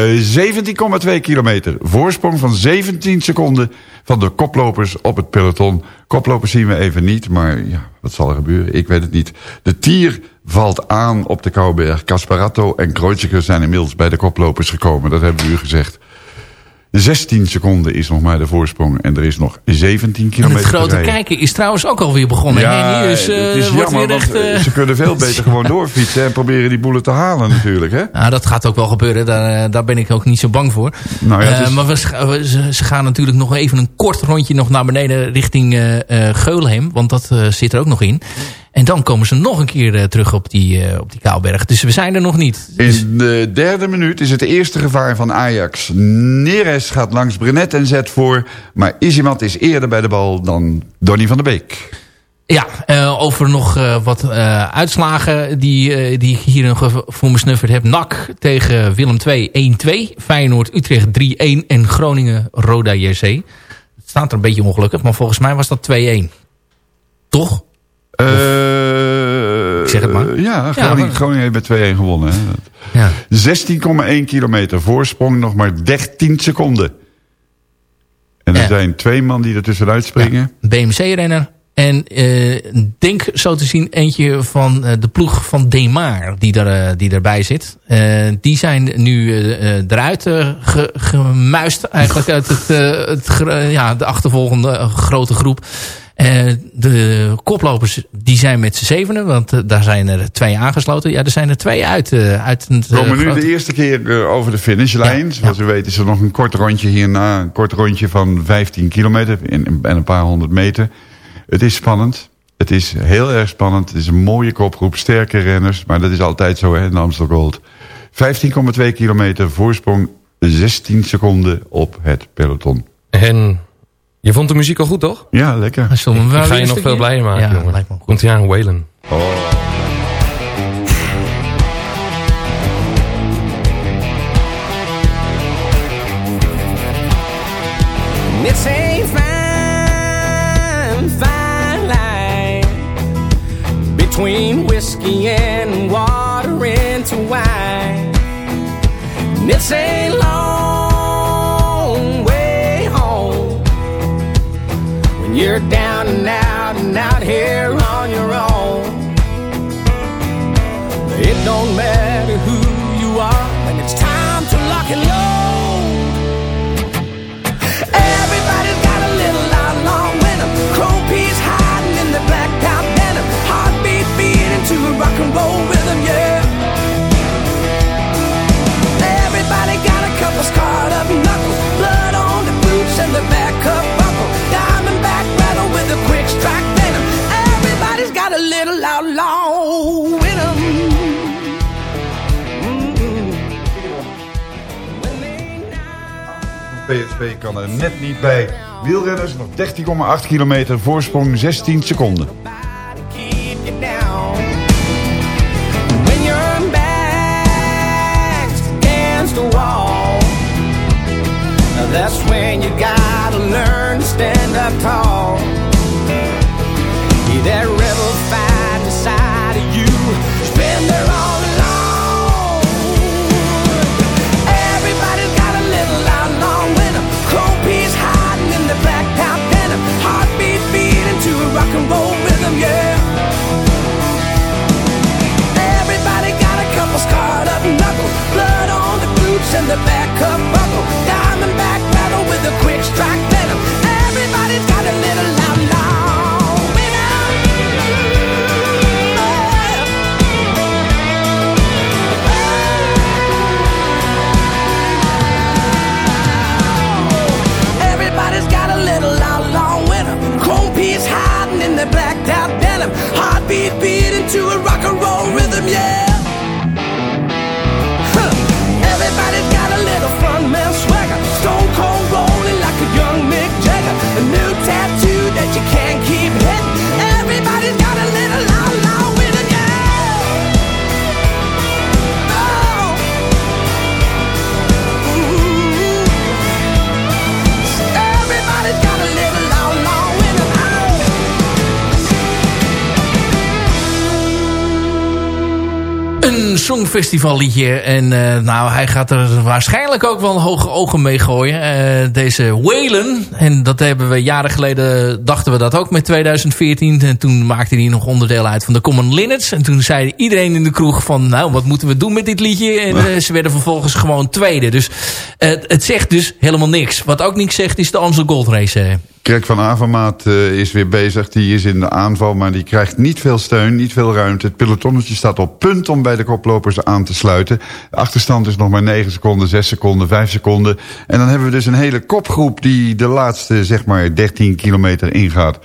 17,2 kilometer. Voorsprong van 17 seconden van de koplopers op het peloton. Koplopers zien we even niet, maar ja, wat zal er gebeuren? Ik weet het niet. De tier valt aan op de Kouberg. Casparato en Kreuziger zijn inmiddels bij de koplopers gekomen. Dat hebben we u gezegd. 16 seconden is nog maar de voorsprong. En er is nog 17 En kilometer het grote kijken is trouwens ook alweer begonnen. Ja, Henny, dus, eh, het is wordt jammer, weer echt, want eh, eh, ze kunnen veel beter gewoon doorfietsen... en proberen die boelen te halen natuurlijk, hè? Nou, dat gaat ook wel gebeuren. Daar, eh, daar ben ik ook niet zo bang voor. Nou ja, Eh, maar we, ze, ze gaan natuurlijk nog even een kort rondje nog naar beneden richting eh eh Geulhem. Want dat eh, zit er ook nog in. En dan komen ze nog een keer eh, terug op die, eh, op die Kaalberg. Dus we zijn er nog niet. In de derde minuut is het eerste gevaar van Ajax. Neres gaat langs Brenet en zet voor... maar Isimat is eerder bij de bal dan Donny van der Beek. Ja, eh, over nog wat uitslagen die, die ik hier nog voor me snufferd heb. NAC tegen Willem 2 1-2. Feyenoord Utrecht 3-1 en Groningen Roda JC. Het staat er een beetje ongelukkig, maar volgens mij was dat 2-1. Toch? Eh, Ik zeg het maar. Ja, Groningen, heeft met 2-1 gewonnen. Hè. Ja. 16,1 kilometer. Voorsprong nog maar 13 seconden. En er Ja. zijn twee man die er tussenuit springen. BMC-renner. En eh, denk zo te zien eentje van eh, de ploeg van Demar die, daar, die erbij zit. Die zijn nu eh, eh, eruit ge- gemuist eigenlijk uit het, eh, het, ja, de achtervolgende grote groep. Eh, de koplopers die zijn met z'n zevenen, want eh, daar zijn er twee aangesloten. Ja, er zijn er twee uit. eh, uit eh, komen nu grote- de eerste keer over de finishlijn. Zoals u weet is er nog een kort rondje hierna. Een kort rondje van 15 kilometer en, en een paar honderd meter. Het is spannend. Het is heel erg spannend. Het is een mooie kopgroep, sterke renners. Maar dat is altijd zo hè, in de Amstel Gold. 15,2 kilometer voorsprong, 16 seconden op het peloton. En je vond de muziek al goed, toch? Ja, lekker. Ik ga je nog veel blijer maken, jongen. Komt hij aan, Waylon. It's a fine, fine line between whiskey and water into wine. It's a long you're down and out and out here on your own. It don't matter who you are when it's time to lock and load. Everybody's got a little. Chrome peas hiding in the. Heartbeat a rock and roll rhythm, yeah. Everybody got a couple scarred up knuckles. PSV kan er net niet bij. Wielrenners nog 13,8 kilometer voorsprong, 16 seconden. that's when you learn stand up tall. The and the back up buckle. Diamondback battle with a quick strike venom. Everybody's got a little outlaw in. Everybody's got a little outlaw in. Chrome peas hiding in their blacked out denim. Heartbeat beating to a rock and roll rhythm, yeah. Een songfestivalliedje. En eh, nou, hij gaat er waarschijnlijk ook wel hoge ogen mee gooien. Eh, deze Whalen. En dat hebben we jaren geleden, dachten we dat ook met 2014. En toen maakte hij nog onderdeel uit van de Common Linnets. En toen zei iedereen in de kroeg van, nou, wat moeten we doen met dit liedje? En eh, ze werden vervolgens gewoon tweede. Dus het zegt dus helemaal niks. Wat ook niks zegt, is de Amstel Gold Race. Krek van Avermaat eh, is weer bezig. Die is in de aanval, maar die krijgt niet veel steun, niet veel ruimte. Het pelotonnetje staat op punt om bij de koplopers aan te sluiten. De achterstand is nog maar 9 seconden, 6 seconden, 5 seconden. En dan hebben we dus een hele kopgroep die de laatste, zeg maar, 13 kilometer ingaat.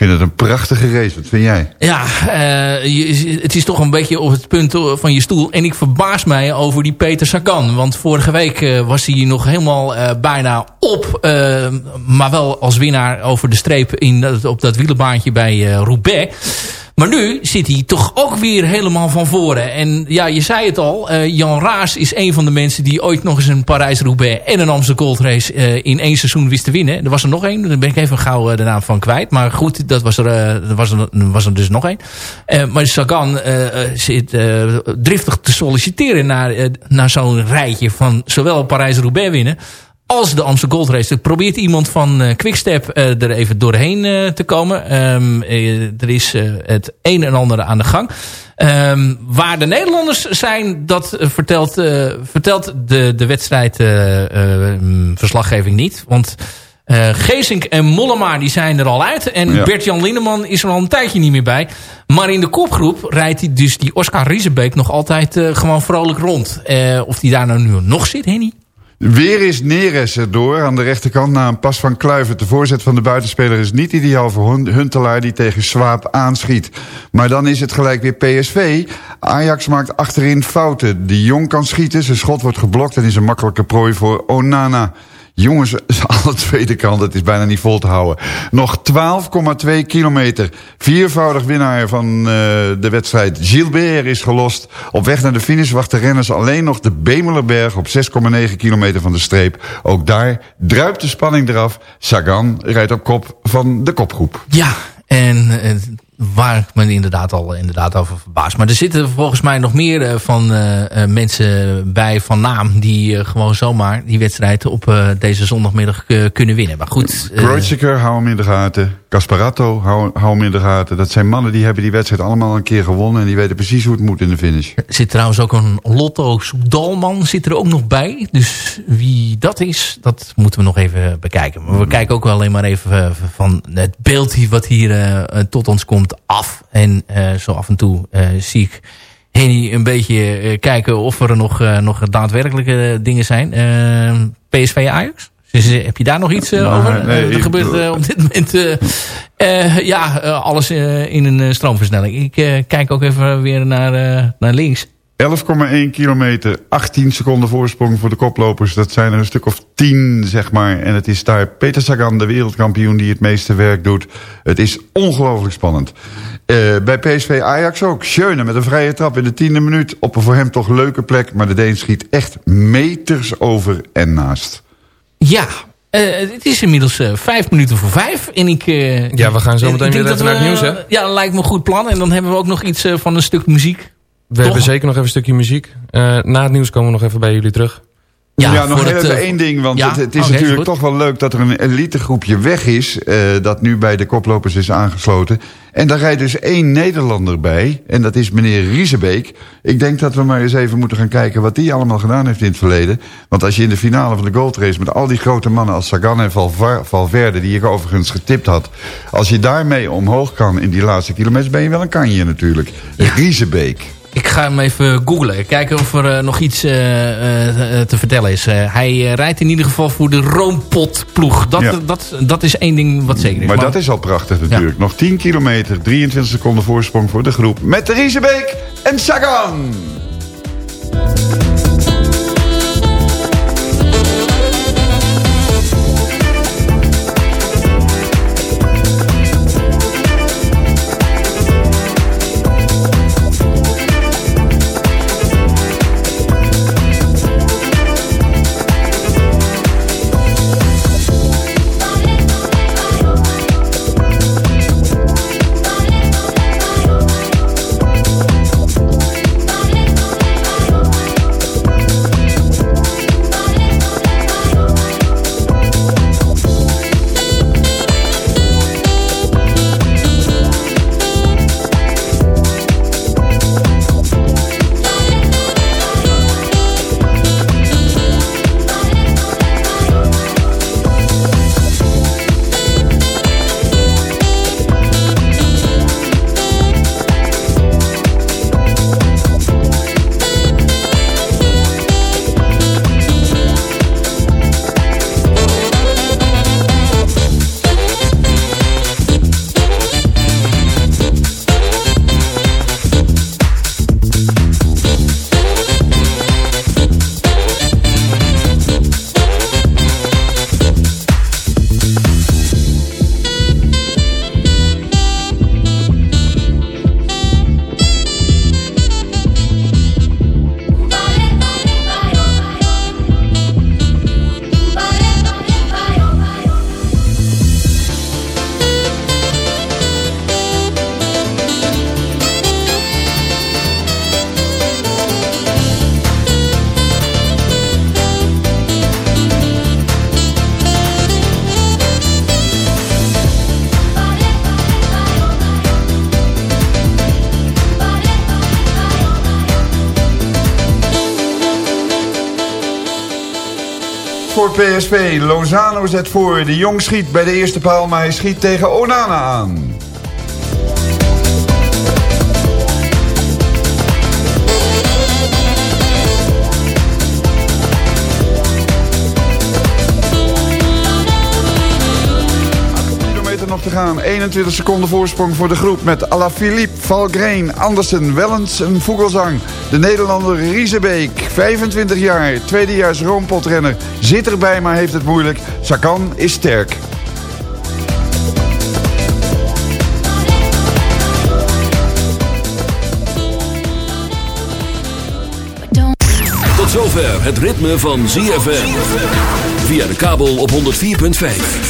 Vind het een prachtige race. Wat vind jij? Ja, eh, het is toch een beetje op het punt van je stoel. En ik verbaas mij over die Peter Sagan. Want vorige week eh, was hij nog helemaal eh, bijna op. maar wel als winnaar over de streep in, op dat wielerbaantje bij Roubaix. Maar nu zit hij toch ook weer helemaal van voren. En ja, je zei het al. eh, Jan Raas is een van de mensen die ooit nog eens een Parijs-Roubaix en een Amsterdam Gold Race eh, in één seizoen wist te winnen. Er was er nog één. Daar ben ik even gauw eh, de naam van kwijt. Maar goed, dat was er, er, was er, was er dus nog één. Maar Sagan zit driftig te solliciteren naar, naar zo'n rijtje van zowel Parijs-Roubaix winnen als de Amsterdam Gold Race. Er probeert iemand van eh, Quickstep eh, er even doorheen eh, te komen. Ehm, eh, er is het een en ander aan de gang. Ehm, waar de Nederlanders zijn, dat vertelt, vertelt de, de wedstrijd eh, mm, niet. Want eh Geesink en Mollema die zijn er al uit. En Ja. Bert-Jan Lindeman is er al een tijdje niet meer bij. Maar in de kopgroep rijdt hij dus die Oscar Riesebeek nog altijd gewoon vrolijk rond. Of die daar nou nu nog zit, Henny? Weer is Neres erdoor aan de rechterkant na een pas van Kluivert. De voorzet van de buitenspeler is niet ideaal voor Hun- Huntelaar die tegen Swaap aanschiet. Maar dan is het gelijk weer PSV. Ajax maakt achterin fouten. De Jong kan schieten, zijn schot wordt geblokt en is een makkelijke prooi voor Onana. Jongens, alle tweede kant, het is bijna niet vol te houden. Nog 12,2 kilometer. Viervoudig winnaar van eh, de wedstrijd. Gilbert is gelost. Op weg naar de finish wachten renners alleen nog de Bemelerberg... op 6,9 kilometer van de streep. Ook daar druipt de spanning eraf. Sagan rijdt op kop van de kopgroep. Ja, en eh, waar ik me inderdaad al inderdaad over verbaas. Maar er zitten volgens mij nog meer eh, van eh, eh, mensen bij van naam... die gewoon zomaar die wedstrijd op deze zondagmiddag kunnen winnen. Maar goed, Kreuziger, hou hem in de gaten. Casparato, hou, hou hem in de gaten. Dat zijn mannen die hebben die wedstrijd allemaal een keer gewonnen... en die weten precies hoe het moet in de finish. er zit trouwens ook een Lotto Soudalman zit er ook nog bij. Dus wie dat is, dat moeten we nog even bekijken. Maar we kijken ook wel alleen maar even van het beeld wat hier tot ons komt af. En eh, zo af en toe eh, zie ik Henny een beetje eh, kijken of er nog, eh, nog daadwerkelijke dingen zijn. PSV Ajax? Dus, heb je daar nog iets Nou, over? nee, er gebeurt eh, op dit moment ja, alles eh, in een stroomversnelling. Ik eh, kijk ook even weer naar, eh, naar links. 11,1 kilometer, 18 seconden voorsprong voor de koplopers. Dat zijn er een stuk of 10, zeg maar. En het is daar Peter Sagan, de wereldkampioen, die het meeste werk doet. Het is ongelooflijk spannend. Eh, bij PSV Ajax ook. Schöne met een vrije trap in de tiende minuut. Op een voor hem toch leuke plek. Maar de Deen schiet echt meters over en naast. Ja, eh, het is inmiddels eh, vijf minuten voor vijf. En ik, eh, Ja, we gaan zo meteen weer even naar het nieuws, hè? Ja, dat lijkt me een goed plan. En dan hebben we ook nog iets van een stuk muziek. We hebben zeker nog even een stukje muziek. Eh, na het nieuws komen we nog even bij jullie terug. Ja, nog even eh, één ding. Want ja? het, het is Oké, natuurlijk toch wel leuk dat er een elitegroepje weg is. eh, dat nu bij de koplopers is aangesloten. En daar rijdt dus één Nederlander bij. En dat is meneer Riesebeek. Ik denk dat we maar eens even moeten gaan kijken wat die allemaal gedaan heeft in het verleden. Want als je in de finale van de Gold Race met al die grote mannen als Sagan en Valverde... die ik overigens getipt had. Als je daarmee omhoog kan in die laatste kilometers ben je wel een kanje natuurlijk. Riesebeek. Ik ga hem even googlen. Kijken of er eh, nog iets eh, eh, te vertellen is. Hij rijdt in ieder geval voor de Roompot ploeg. Dat, Ja. dat, dat is één ding wat zeker is. Maar dat is al prachtig natuurlijk. Nog 10 kilometer, 23 seconden voorsprong voor de groep. Met de Riesebeek en Sagan. PSV. Lozano zet voor. De Jong schiet bij de eerste paal, maar hij schiet tegen Onana aan. Te gaan. 21 seconden voorsprong voor de groep met Alaphilippe, Valgreen, Andersen, Wellens en Vogelsang. De Nederlander Riesebeek, 25 jaar, tweedejaars roompotrenner. Zit erbij, maar heeft het moeilijk. Sakan is sterk. Tot zover het ritme van ZFM. Via de kabel op 104.5.